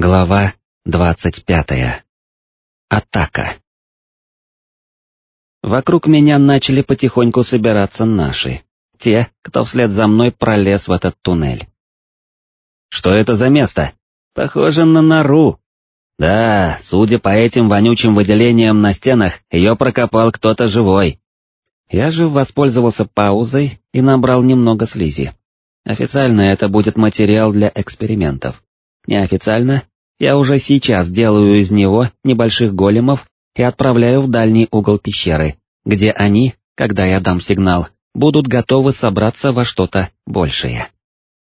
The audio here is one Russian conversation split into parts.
Глава двадцать пятая. Атака. Вокруг меня начали потихоньку собираться наши, те, кто вслед за мной пролез в этот туннель. Что это за место? Похоже на нору. Да, судя по этим вонючим выделениям на стенах, ее прокопал кто-то живой. Я же воспользовался паузой и набрал немного слизи. Официально это будет материал для экспериментов. Неофициально я уже сейчас делаю из него небольших големов и отправляю в дальний угол пещеры, где они, когда я дам сигнал, будут готовы собраться во что-то большее.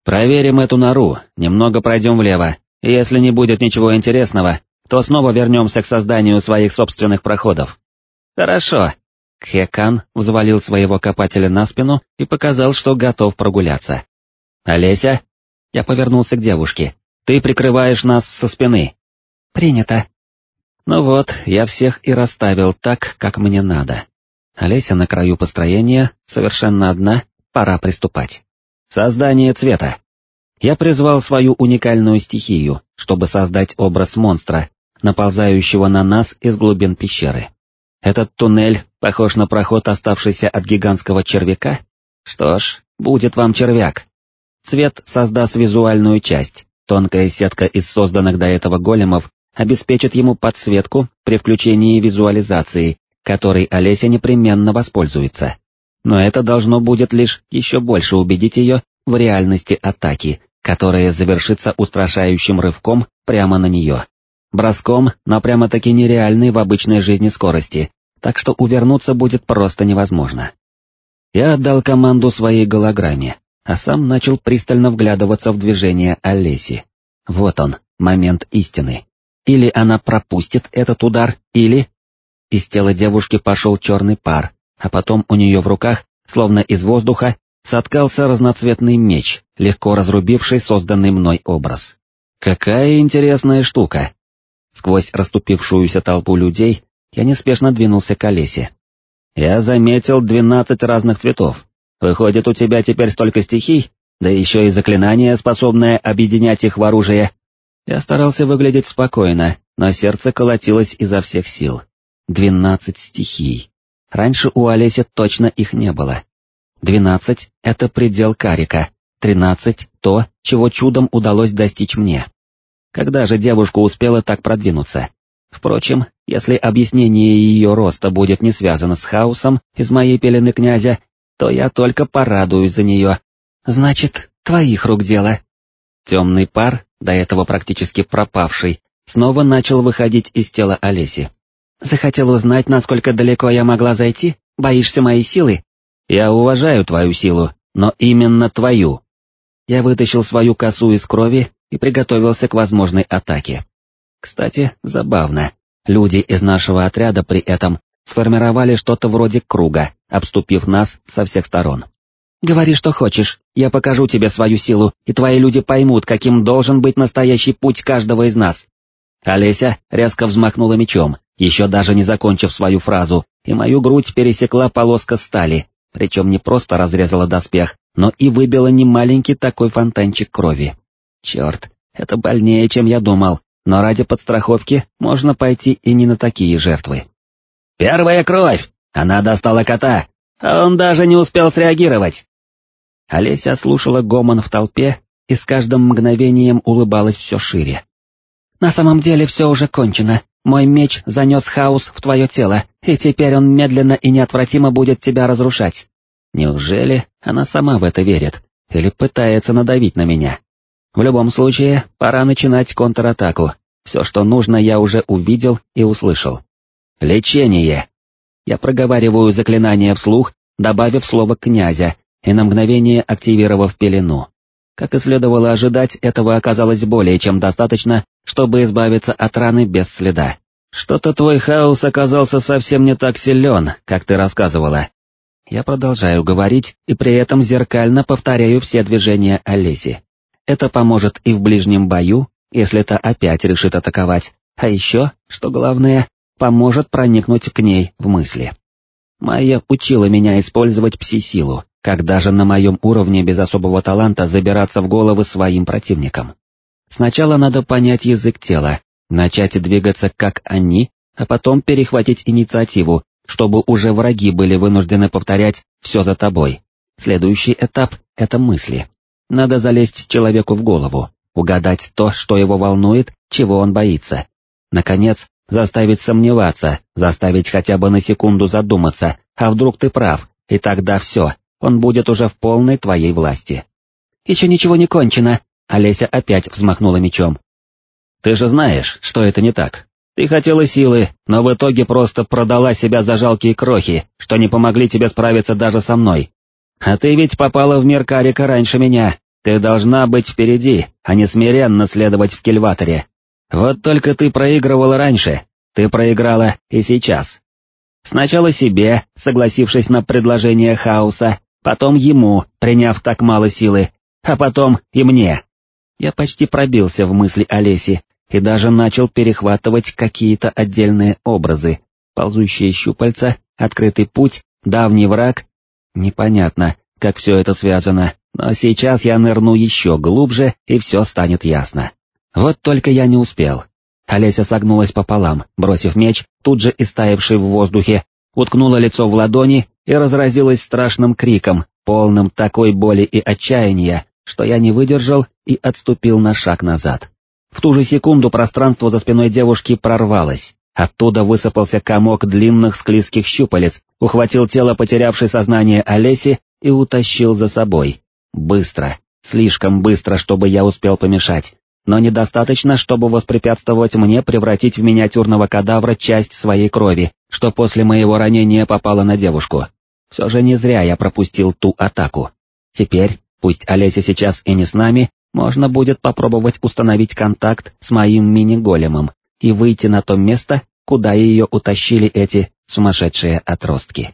Проверим эту нору, немного пройдем влево, и если не будет ничего интересного, то снова вернемся к созданию своих собственных проходов. Хорошо. Кхекан взвалил своего копателя на спину и показал, что готов прогуляться. «Олеся?» Я повернулся к девушке. Ты прикрываешь нас со спины. Принято. Ну вот, я всех и расставил так, как мне надо. Олеся на краю построения, совершенно одна, пора приступать. Создание цвета. Я призвал свою уникальную стихию, чтобы создать образ монстра, наползающего на нас из глубин пещеры. Этот туннель похож на проход, оставшийся от гигантского червяка? Что ж, будет вам червяк. Цвет создаст визуальную часть, Тонкая сетка из созданных до этого големов обеспечит ему подсветку при включении визуализации, которой Олеся непременно воспользуется. Но это должно будет лишь еще больше убедить ее в реальности атаки, которая завершится устрашающим рывком прямо на нее. Броском, но прямо-таки нереальной в обычной жизни скорости, так что увернуться будет просто невозможно. Я отдал команду своей голограмме, а сам начал пристально вглядываться в движение Олеси. Вот он, момент истины. Или она пропустит этот удар, или... Из тела девушки пошел черный пар, а потом у нее в руках, словно из воздуха, соткался разноцветный меч, легко разрубивший созданный мной образ. Какая интересная штука! Сквозь расступившуюся толпу людей я неспешно двинулся к Олесе. Я заметил двенадцать разных цветов, Выходит, у тебя теперь столько стихий, да еще и заклинание, способное объединять их в оружие. Я старался выглядеть спокойно, но сердце колотилось изо всех сил. Двенадцать стихий. Раньше у Олеси точно их не было. Двенадцать — это предел карика, тринадцать — то, чего чудом удалось достичь мне. Когда же девушка успела так продвинуться? Впрочем, если объяснение ее роста будет не связано с хаосом из моей пелены князя, то я только порадуюсь за нее. Значит, твоих рук дело. Темный пар, до этого практически пропавший, снова начал выходить из тела Олеси. Захотел узнать, насколько далеко я могла зайти? Боишься моей силы? Я уважаю твою силу, но именно твою. Я вытащил свою косу из крови и приготовился к возможной атаке. Кстати, забавно, люди из нашего отряда при этом сформировали что-то вроде круга, обступив нас со всех сторон. «Говори, что хочешь, я покажу тебе свою силу, и твои люди поймут, каким должен быть настоящий путь каждого из нас». Олеся резко взмахнула мечом, еще даже не закончив свою фразу, и мою грудь пересекла полоска стали, причем не просто разрезала доспех, но и выбила немаленький такой фонтанчик крови. Черт, это больнее, чем я думал, но ради подстраховки можно пойти и не на такие жертвы. «Первая кровь! Она достала кота, а он даже не успел среагировать!» Олеся слушала гомон в толпе и с каждым мгновением улыбалась все шире. «На самом деле все уже кончено. Мой меч занес хаос в твое тело, и теперь он медленно и неотвратимо будет тебя разрушать. Неужели она сама в это верит, или пытается надавить на меня? В любом случае, пора начинать контратаку. Все, что нужно, я уже увидел и услышал. Лечение. Я проговариваю заклинание вслух, добавив слово «князя» и на мгновение активировав пелену. Как и следовало ожидать, этого оказалось более чем достаточно, чтобы избавиться от раны без следа. Что-то твой хаос оказался совсем не так силен, как ты рассказывала. Я продолжаю говорить и при этом зеркально повторяю все движения Олеси. Это поможет и в ближнем бою, если та опять решит атаковать, а еще, что главное, поможет проникнуть к ней в мысли. Майя учила меня использовать пси-силу, как даже на моем уровне без особого таланта забираться в головы своим противникам. Сначала надо понять язык тела, начать двигаться как они, а потом перехватить инициативу, чтобы уже враги были вынуждены повторять «все за тобой». Следующий этап — это мысли. Надо залезть человеку в голову, угадать то, что его волнует, чего он боится. Наконец, заставить сомневаться, заставить хотя бы на секунду задуматься, а вдруг ты прав, и тогда все, он будет уже в полной твоей власти. Еще ничего не кончено, Олеся опять взмахнула мечом. Ты же знаешь, что это не так. Ты хотела силы, но в итоге просто продала себя за жалкие крохи, что не помогли тебе справиться даже со мной. А ты ведь попала в мир Карика раньше меня, ты должна быть впереди, а не смиренно следовать в кельваторе. Вот только ты проигрывала раньше, ты проиграла и сейчас. Сначала себе, согласившись на предложение хаоса, потом ему, приняв так мало силы, а потом и мне. Я почти пробился в мысли Олеси и даже начал перехватывать какие-то отдельные образы, ползущие щупальца, открытый путь, давний враг. Непонятно, как все это связано, но сейчас я нырну еще глубже, и все станет ясно. Вот только я не успел. Олеся согнулась пополам, бросив меч, тут же истаивший в воздухе, уткнула лицо в ладони и разразилась страшным криком, полным такой боли и отчаяния, что я не выдержал и отступил на шаг назад. В ту же секунду пространство за спиной девушки прорвалось, оттуда высыпался комок длинных склизких щупалец, ухватил тело потерявшей сознание Олеси и утащил за собой. Быстро, слишком быстро, чтобы я успел помешать, но недостаточно, чтобы воспрепятствовать мне превратить в миниатюрного кадавра часть своей крови, что после моего ранения попало на девушку. Все же не зря я пропустил ту атаку. Теперь, пусть Олеся сейчас и не с нами, можно будет попробовать установить контакт с моим мини-големом и выйти на то место, куда ее утащили эти сумасшедшие отростки.